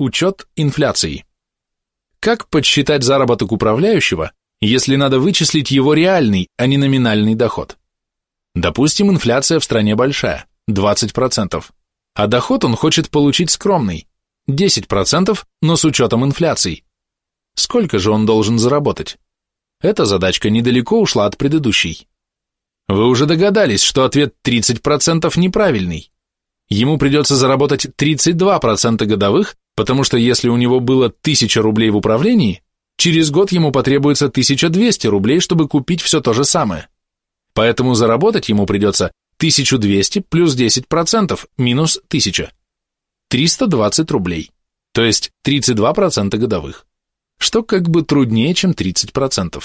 Учет инфляции. Как подсчитать заработок управляющего, если надо вычислить его реальный, а не номинальный доход? Допустим, инфляция в стране большая, 20%, а доход он хочет получить скромный, 10%, но с учетом инфляции. Сколько же он должен заработать? Эта задачка недалеко ушла от предыдущей. Вы уже догадались, что ответ 30% неправильный. Ему придется заработать 32% годовых, потому что если у него было 1000 рублей в управлении, через год ему потребуется 1200 рублей, чтобы купить все то же самое. Поэтому заработать ему придется 1200 плюс 10% минус 1000. 320 рублей, то есть 32% годовых, что как бы труднее, чем 30%.